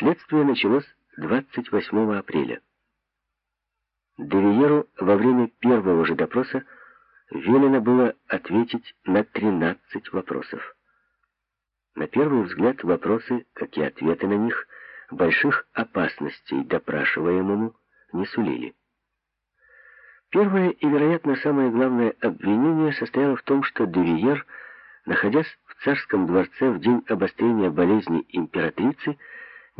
Следствие началось 28 апреля. Девиеру во время первого же допроса велено было ответить на 13 вопросов. На первый взгляд вопросы, как и ответы на них, больших опасностей допрашиваемому не сулили. Первое и, вероятно, самое главное обвинение состояло в том, что Девиер, находясь в царском дворце в день обострения болезни императрицы,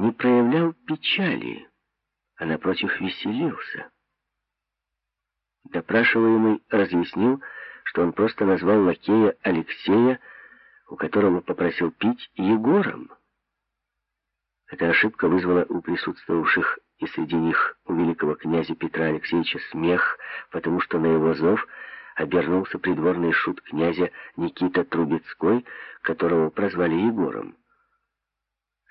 не проявлял печали, а, напротив, веселился. Допрашиваемый разъяснил, что он просто назвал лакея Алексея, у которого попросил пить, Егором. Эта ошибка вызвала у присутствовавших и среди них у великого князя Петра Алексеевича смех, потому что на его зов обернулся придворный шут князя Никита Трубецкой, которого прозвали Егором.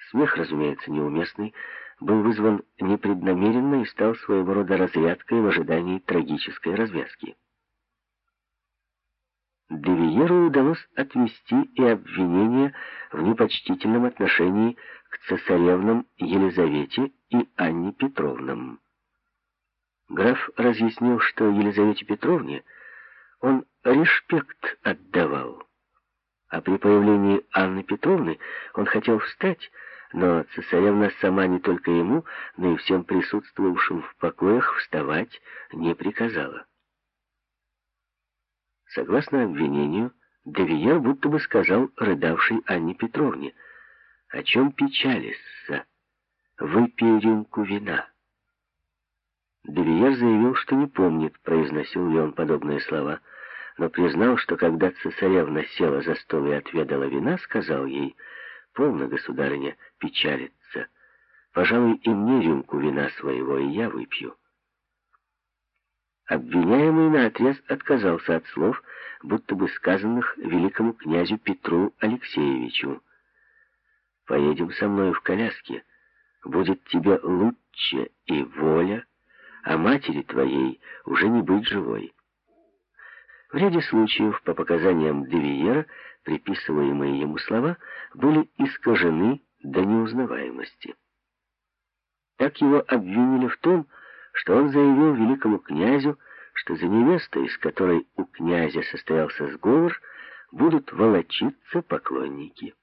Смех, разумеется, неуместный, был вызван непреднамеренно и стал своего рода разрядкой в ожидании трагической развязки. Девиеру удалось отвести и обвинение в непочтительном отношении к цесаревнам Елизавете и Анне Петровнам. Граф разъяснил, что Елизавете Петровне он респект отдавал, а при появлении Анны Петровны он хотел встать, но цесаревна сама не только ему, но и всем присутствовавшим в покоях вставать не приказала. Согласно обвинению, Девиер будто бы сказал рыдавшей Анне Петровне, о чем печалишься, выпей рюмку вина. Девиер заявил, что не помнит, произносил ли он подобные слова, но признал, что когда цесаревна села за стол и отведала вина, сказал ей — Полно, государыня, печалиться. Пожалуй, и мне рюмку вина своего, и я выпью. Обвиняемый наотрез отказался от слов, будто бы сказанных великому князю Петру Алексеевичу. «Поедем со мной в коляске. Будет тебе лучше и воля, а матери твоей уже не быть живой». В ряде случаев, по показаниям Девиера, приписываемые ему слова были искажены до неузнаваемости. Так его обвинили в том, что он заявил великому князю, что за невестой, с которой у князя состоялся сговор, будут волочиться поклонники.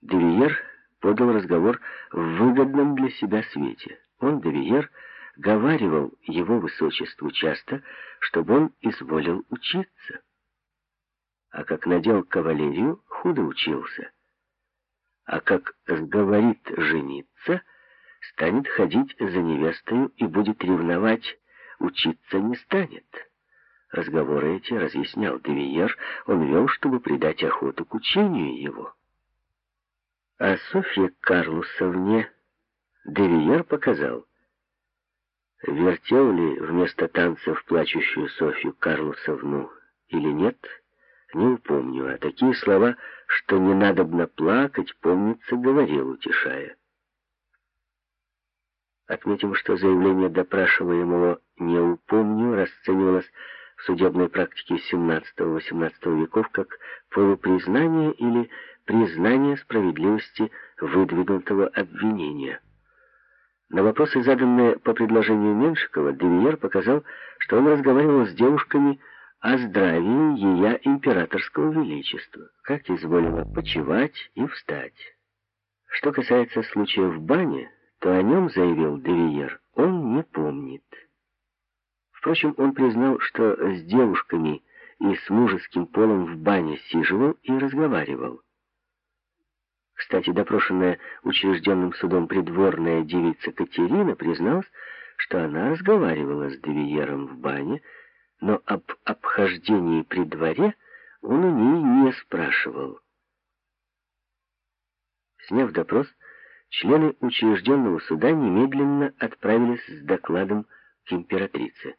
Девиер подал разговор в выгодном для себя свете. Он, Девиер, говаривал его высочеству часто, чтобы он изволил учиться. А как надел кавалерию, худо учился. А как сговорит жениться, станет ходить за невестою и будет ревновать, учиться не станет. Разговоры эти разъяснял Девиер, он вел, чтобы придать охоту к учению его. А Софье Карлусовне Девиер показал, Вертел ли вместо танцев плачущую Софью Карлосовну или нет, не упомню, а такие слова, что не надобно плакать, помнится, говорил, утешая. Отметим, что заявление допрашиваемого «не упомню» расценивалось в судебной практике XVII-XVIII веков как полупризнание или признание справедливости выдвинутого обвинения. На вопросы, заданные по предложению Меншикова, Девиер показал, что он разговаривал с девушками о здравии ее императорского величества, как изволила почевать и встать. Что касается случая в бане, то о нем, заявил Девиер, он не помнит. Впрочем, он признал, что с девушками и с мужеским полом в бане сиживал и разговаривал. Кстати, допрошенная учрежденным судом придворная девица Катерина призналась, что она разговаривала с Девиером в бане, но об обхождении при дворе он у ней не спрашивал. Сняв допрос, члены учрежденного суда немедленно отправились с докладом к императрице.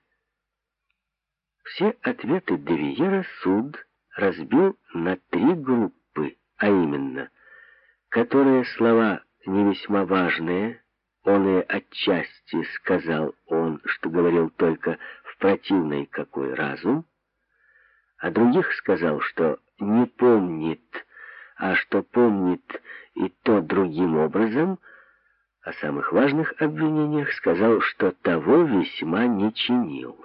Все ответы Девиера суд разбил на три группы, а именно – которые слова не весьма важные, он и отчасти сказал он, что говорил только в противной какой разум, а других сказал, что не помнит, а что помнит и то другим образом, о самых важных обвинениях сказал, что того весьма не чинил.